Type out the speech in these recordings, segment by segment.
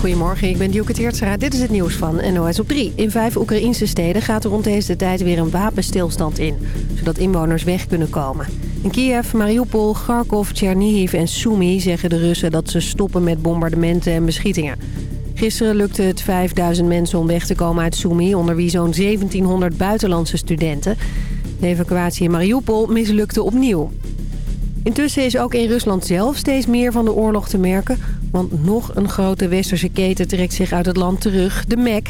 Goedemorgen, ik ben Dielke Teertstra. Dit is het nieuws van NOS op 3. In vijf Oekraïnse steden gaat er rond deze tijd weer een wapenstilstand in. Zodat inwoners weg kunnen komen. In Kiev, Mariupol, Kharkov, Chernihiv en Sumy zeggen de Russen dat ze stoppen met bombardementen en beschietingen. Gisteren lukte het 5000 mensen om weg te komen uit Sumy, onder wie zo'n 1700 buitenlandse studenten. De evacuatie in Mariupol mislukte opnieuw. Intussen is ook in Rusland zelf steeds meer van de oorlog te merken... want nog een grote westerse keten trekt zich uit het land terug, de Mac...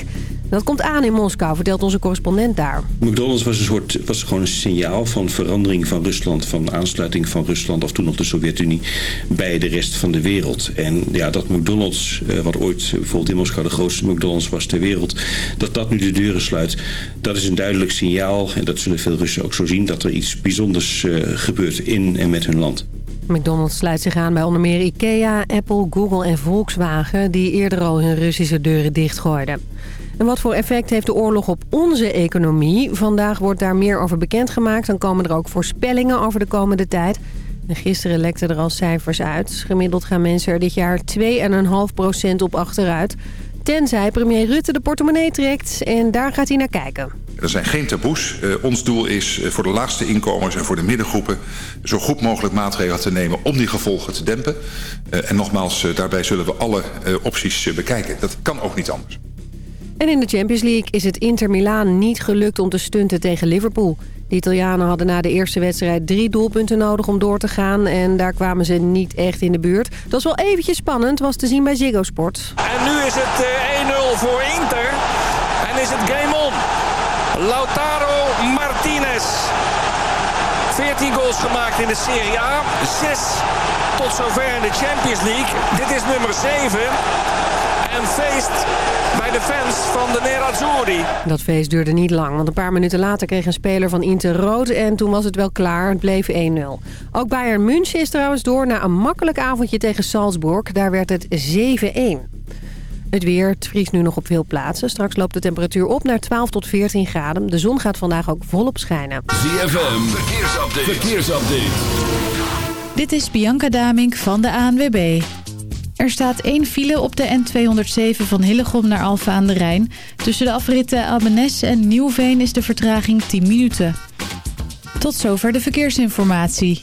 Dat komt aan in Moskou, vertelt onze correspondent daar. McDonald's was, een soort, was gewoon een signaal van verandering van Rusland... van aansluiting van Rusland, of toen nog de Sovjet-Unie... bij de rest van de wereld. En ja, dat McDonald's, eh, wat ooit bijvoorbeeld in Moskou de grootste McDonald's was ter wereld... dat dat nu de deuren sluit, dat is een duidelijk signaal... en dat zullen veel Russen ook zo zien... dat er iets bijzonders uh, gebeurt in en met hun land. McDonald's sluit zich aan bij onder meer Ikea, Apple, Google en Volkswagen... die eerder al hun Russische deuren dichtgooiden. En wat voor effect heeft de oorlog op onze economie? Vandaag wordt daar meer over bekendgemaakt. Dan komen er ook voorspellingen over de komende tijd. En gisteren lekten er al cijfers uit. Gemiddeld gaan mensen er dit jaar 2,5% op achteruit. Tenzij premier Rutte de portemonnee trekt. En daar gaat hij naar kijken. Er zijn geen taboes. Uh, ons doel is uh, voor de laagste inkomens en voor de middengroepen... zo goed mogelijk maatregelen te nemen om die gevolgen te dempen. Uh, en nogmaals, daarbij zullen we alle opties bekijken. Dat kan ook niet anders. En in de Champions League is het Inter Milaan niet gelukt om te stunten tegen Liverpool. De Italianen hadden na de eerste wedstrijd drie doelpunten nodig om door te gaan. En daar kwamen ze niet echt in de buurt. Dat was wel eventjes spannend, was te zien bij Ziggo Sport. En nu is het 1-0 voor Inter. En is het game on. Lautaro Martinez. 14 goals gemaakt in de Serie A. 6 tot zover in de Champions League. Dit is nummer 7 en feest bij de fans van de Nerazzurri. Dat feest duurde niet lang, want een paar minuten later kreeg een speler van Inter rood... en toen was het wel klaar, het bleef 1-0. Ook Bayern München is trouwens door na een makkelijk avondje tegen Salzburg. Daar werd het 7-1. Het weer, het vriest nu nog op veel plaatsen. Straks loopt de temperatuur op naar 12 tot 14 graden. De zon gaat vandaag ook volop schijnen. ZFM, verkeersupdate. verkeersupdate. Dit is Bianca Damink van de ANWB. Er staat één file op de N207 van Hillegom naar Alfa aan de Rijn. Tussen de afritten Albenes en Nieuwveen is de vertraging 10 minuten. Tot zover de verkeersinformatie.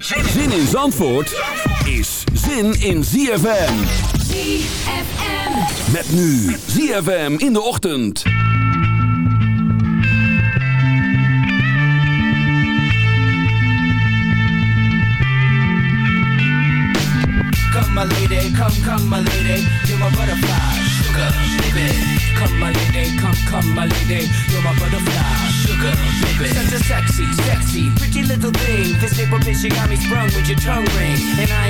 Zin in Zandvoort is zin in ZFM. ZFM. Met nu ZFM in de ochtend. Come my lady, come, come my lady, you're my butterfly, sugar, baby. Come my lady, come, come my lady, you're my butterfly, sugar, baby. Such a sexy, sexy, pretty little thing. This paper bitch, you got me sprung with your tongue ring. And I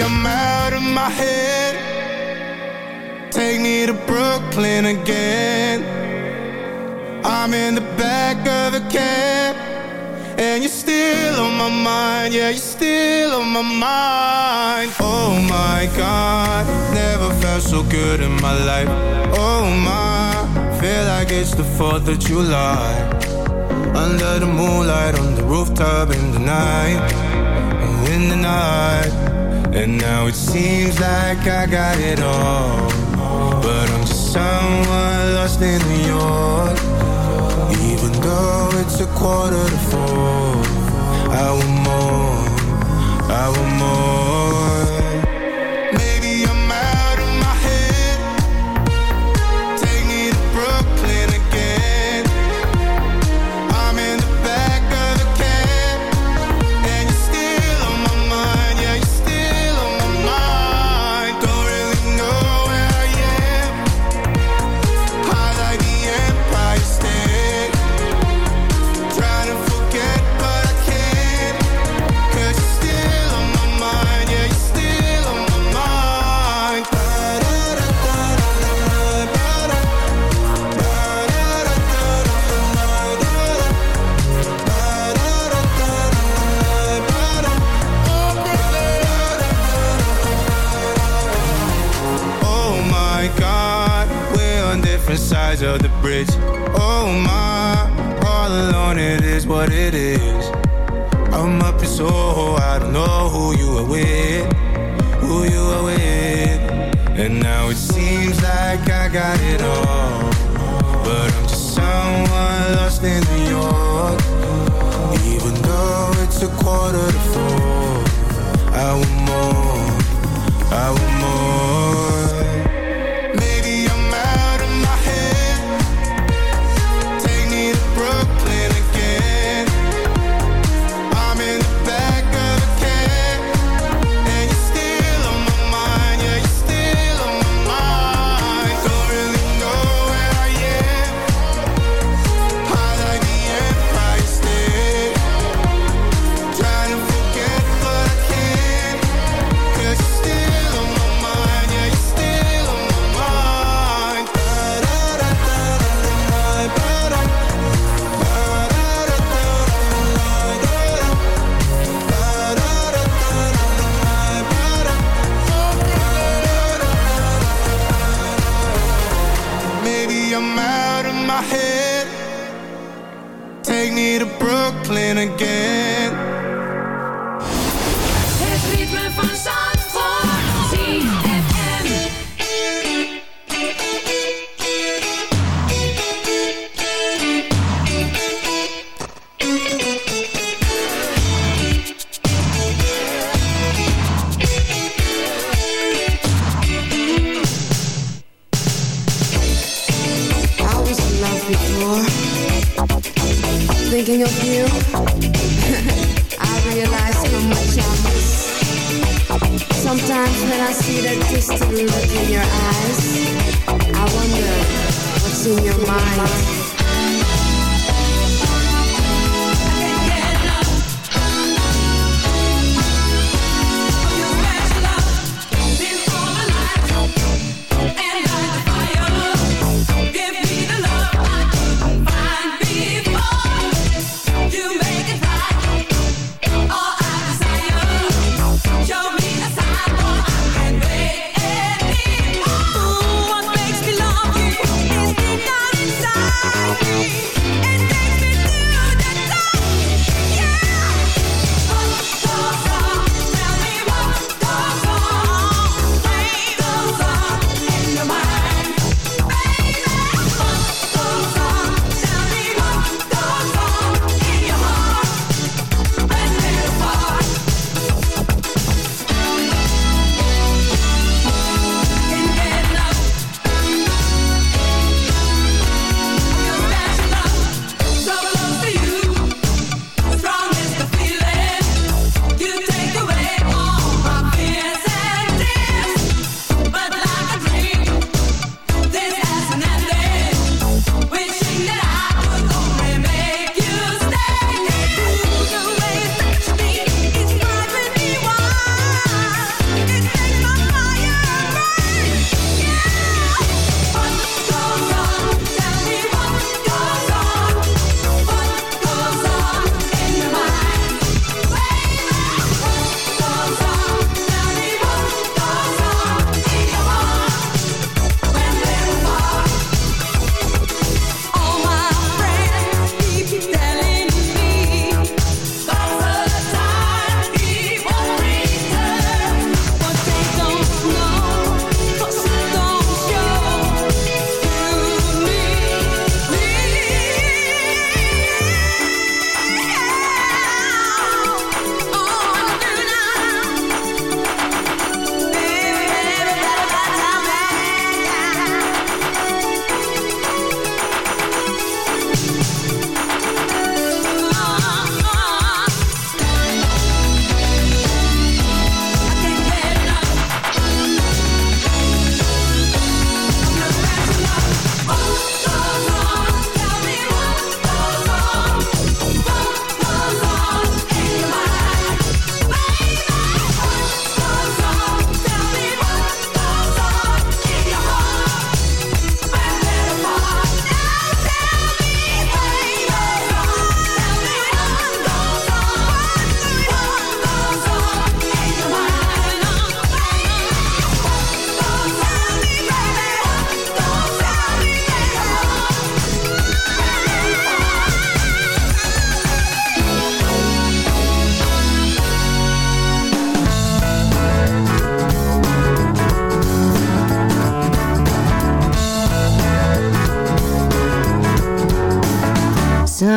I'm out of my head. Take me to Brooklyn again. I'm in the back of a cab. And you're still on my mind, yeah, you're still on my mind. Oh my god, never felt so good in my life. Oh my, feel like it's the 4th of July. Under the moonlight, on the rooftop in the night. In the night. And now it seems like I got it all. But I'm just someone lost in New York. Even though it's a quarter to four, I want more, I want more.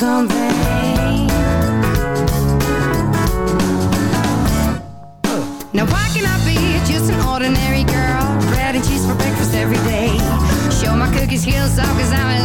Now why can I be just an ordinary girl? Bread and cheese for breakfast every day. Show my cookie skills off cause I'm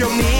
your knees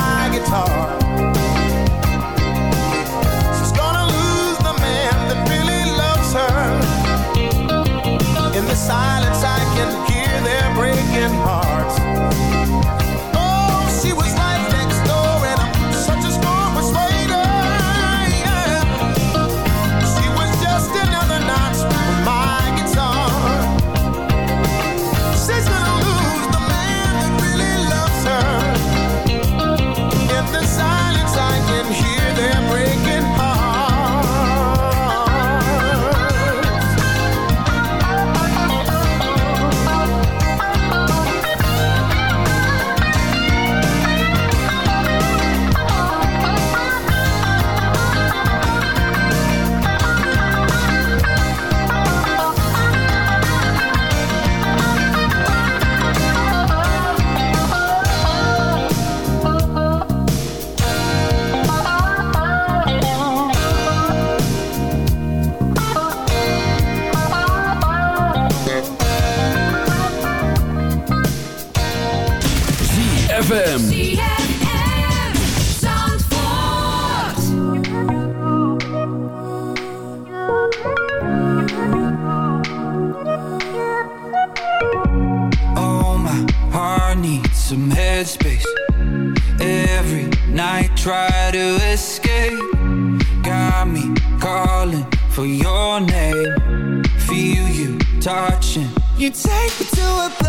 You take me to a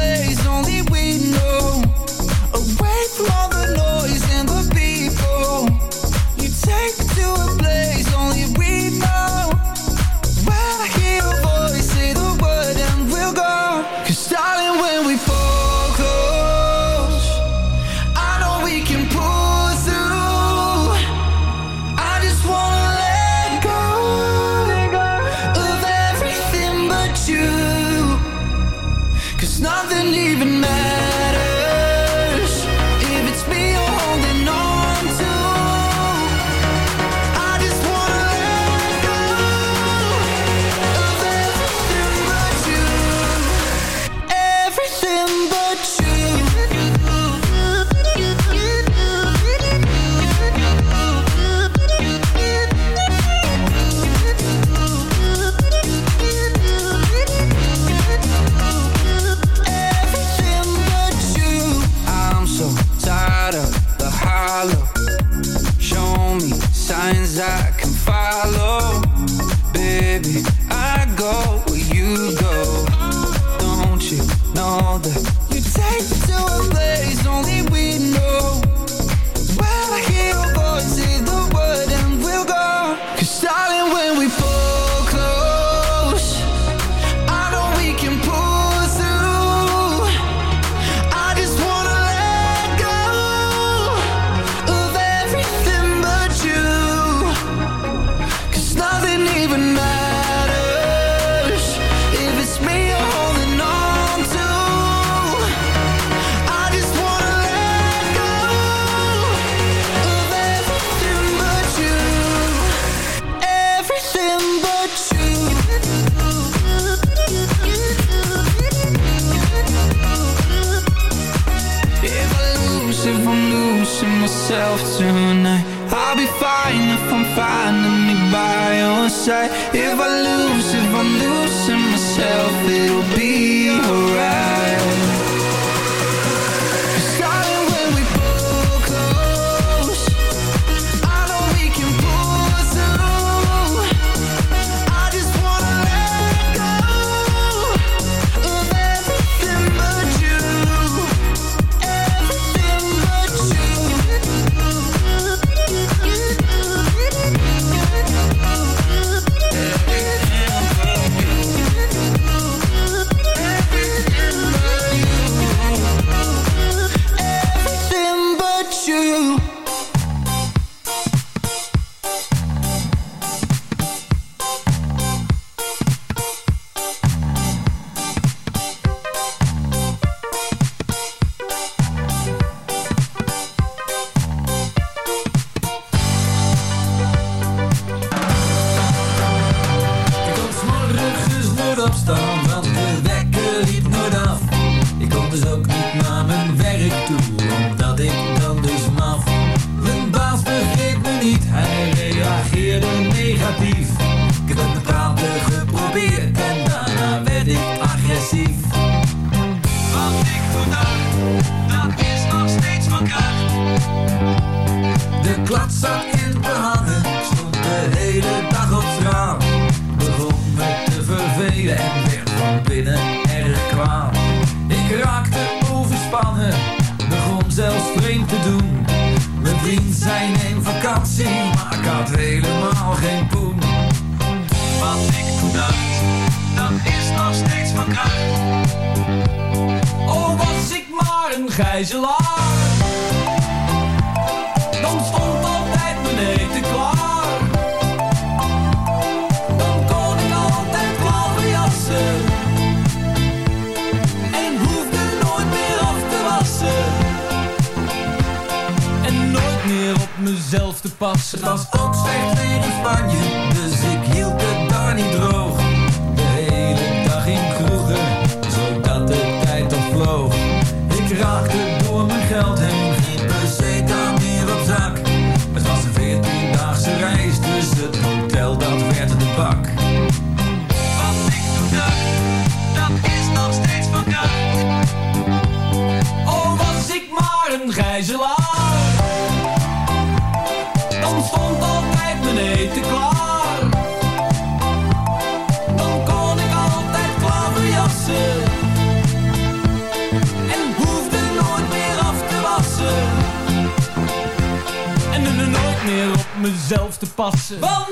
gijzelaar. Dan stond altijd mijn eten klaar. Dan kon ik altijd blauwe jassen. En hoefde nooit meer af te wassen. En nooit meer op mezelf te passen. Het was ook slecht weer in Spanje passen.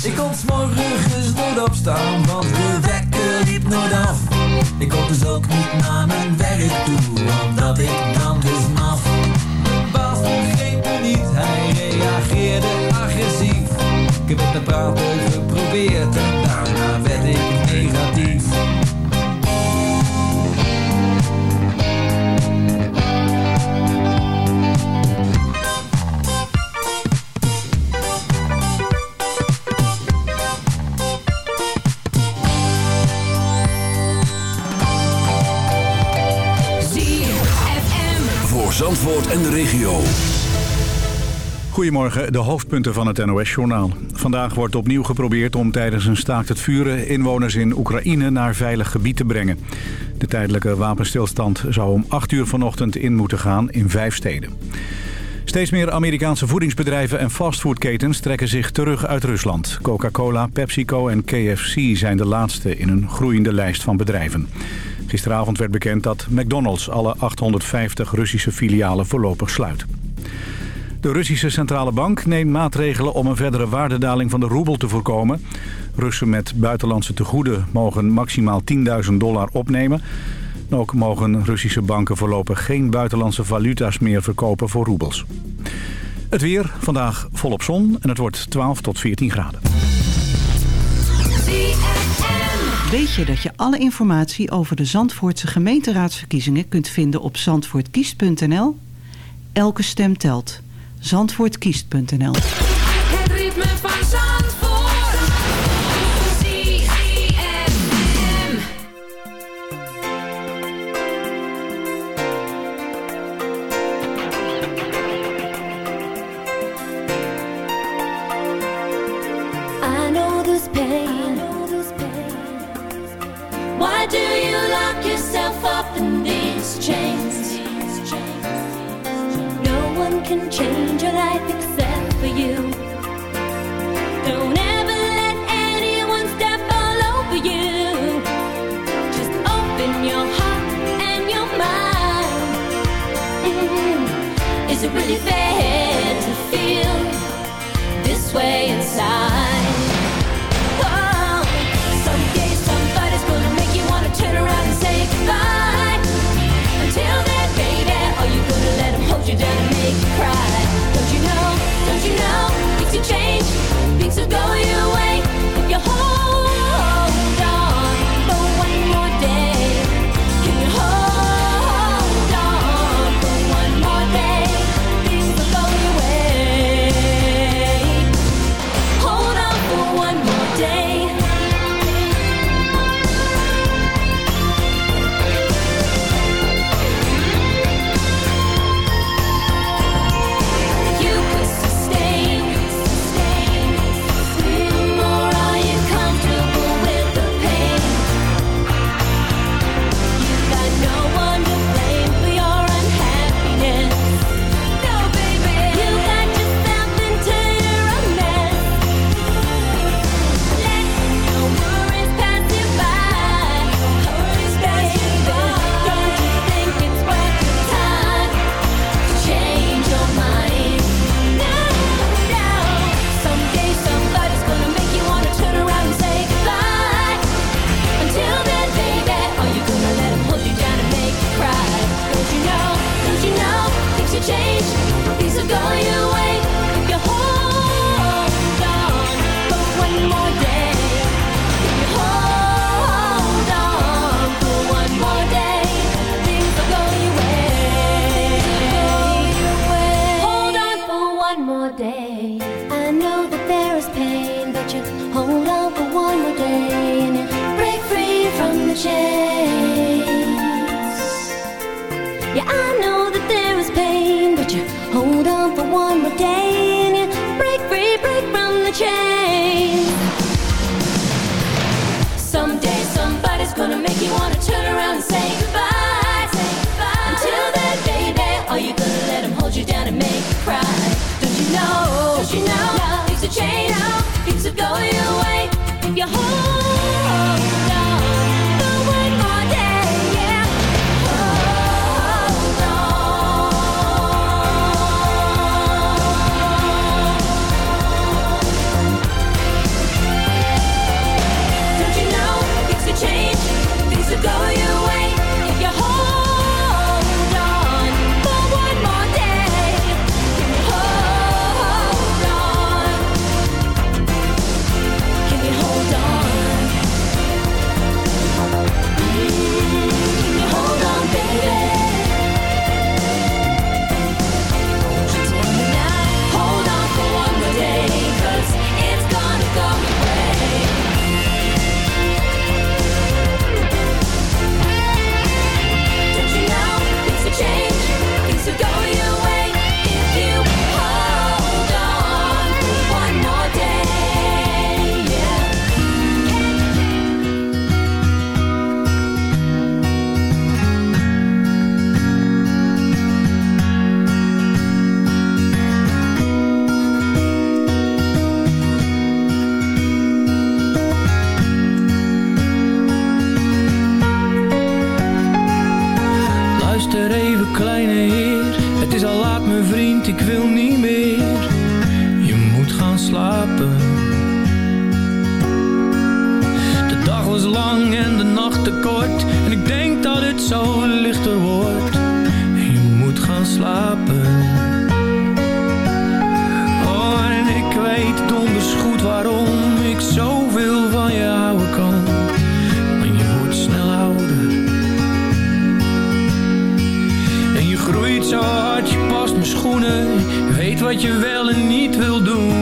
Ik ontsmoor de hoofdpunten van het NOS-journaal. Vandaag wordt opnieuw geprobeerd om tijdens een staakt het vuren... inwoners in Oekraïne naar veilig gebied te brengen. De tijdelijke wapenstilstand zou om 8 uur vanochtend in moeten gaan in vijf steden. Steeds meer Amerikaanse voedingsbedrijven en fastfoodketens trekken zich terug uit Rusland. Coca-Cola, PepsiCo en KFC zijn de laatste in een groeiende lijst van bedrijven. Gisteravond werd bekend dat McDonald's alle 850 Russische filialen voorlopig sluit. De Russische Centrale Bank neemt maatregelen om een verdere waardedaling van de roebel te voorkomen. Russen met buitenlandse tegoeden mogen maximaal 10.000 dollar opnemen. Ook mogen Russische banken voorlopig geen buitenlandse valuta's meer verkopen voor roebels. Het weer, vandaag volop zon en het wordt 12 tot 14 graden. Weet je dat je alle informatie over de Zandvoortse gemeenteraadsverkiezingen kunt vinden op zandvoortkies.nl? Elke stem telt zandvoortkiest.nl really bad to feel this way. you a chain. are changing, things are going away. If you hold. schoenen, weet wat je wel en niet wil doen.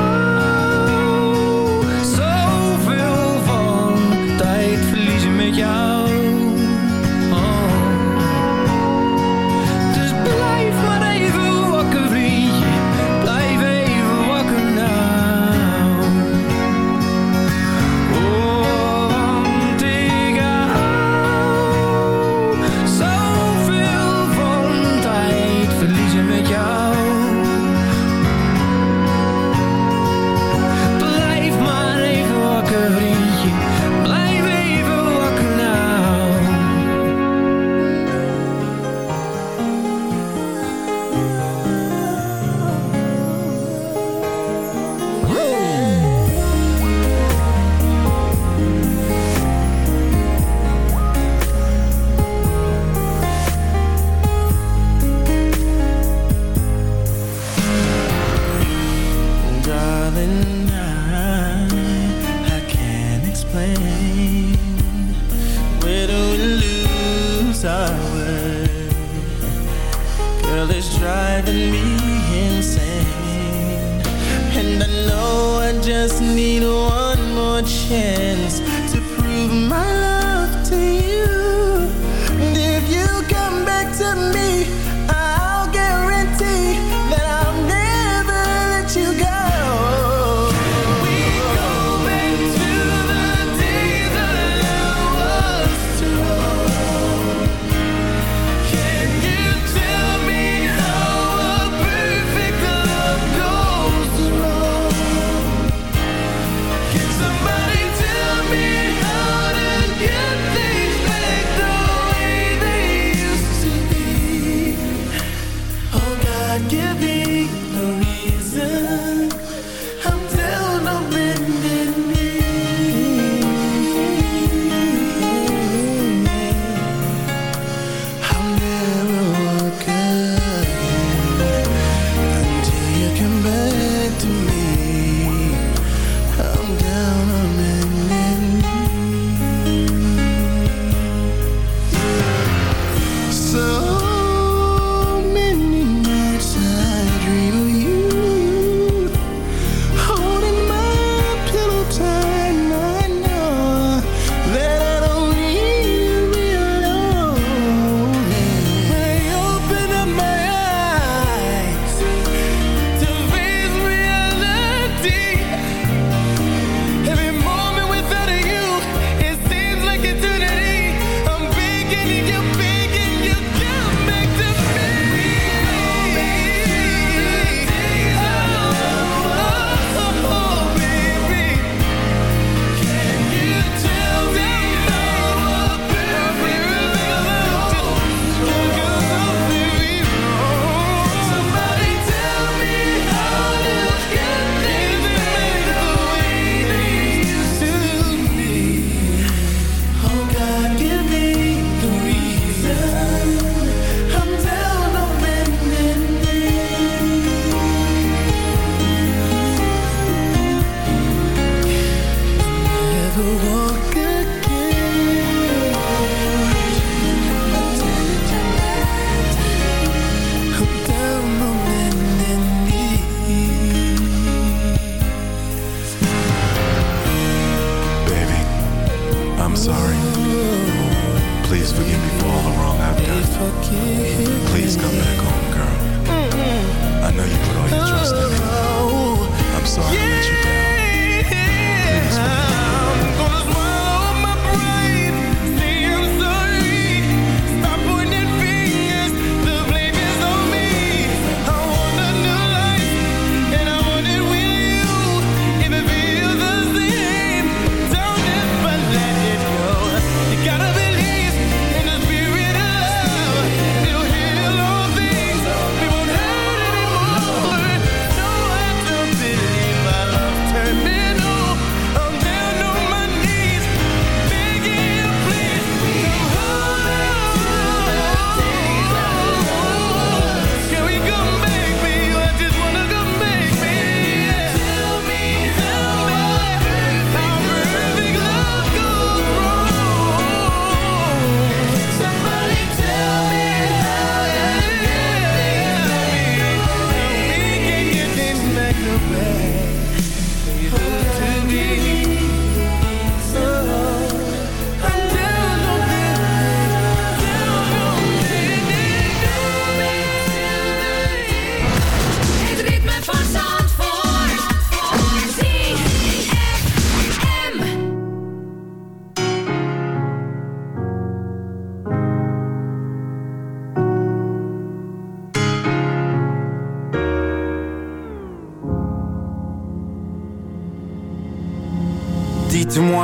driving me insane And I know I just need one more chance.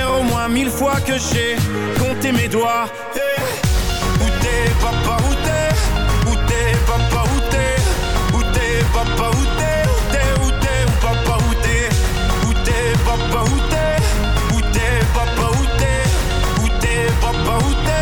au moins mille fois que j'ai compté mes doigts. Eh, Où t'es papa, où t'es? Où t'es papa, où t'es? Où t'es papa, où t'es? Où t'es, où papa, où Où t'es papa, où Où t'es papa, où Où t'es papa, où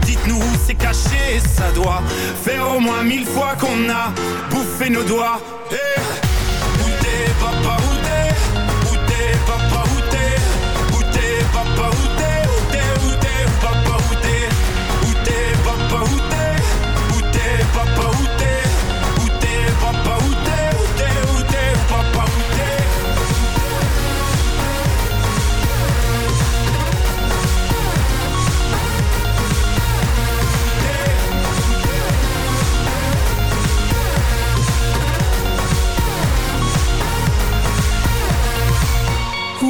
Où c'est caché, ça doit Faire au moins mille fois qu'on a bouffé nos doigts. Eh,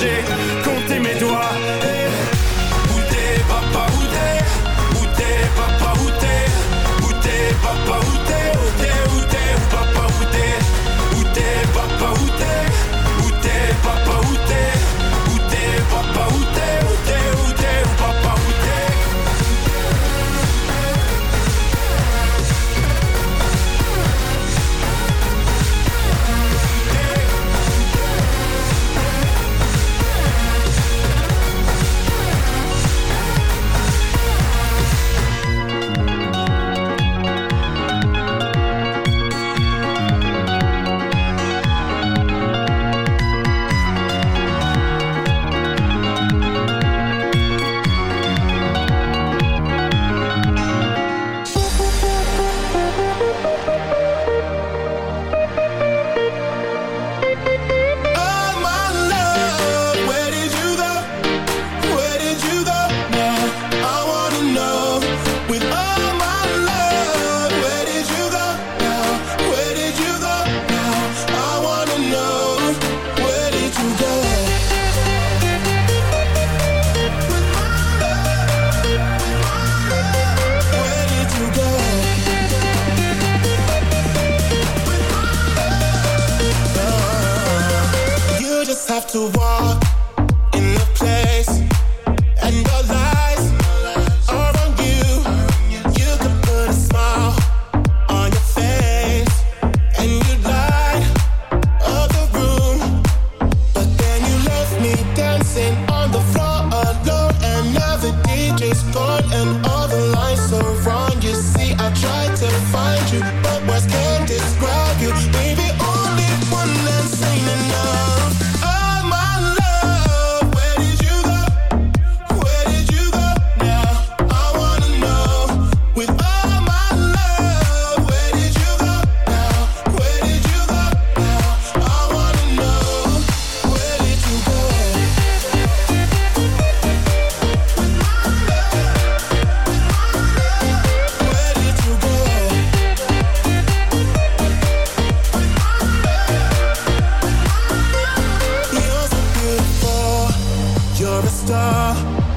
j'ai compté mes doigts. Eh, Où t'es papa, où t'es? Où t'es papa, où t'es? Où t'es papa, où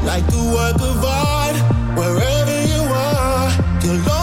like the work of art, wherever you are, you'll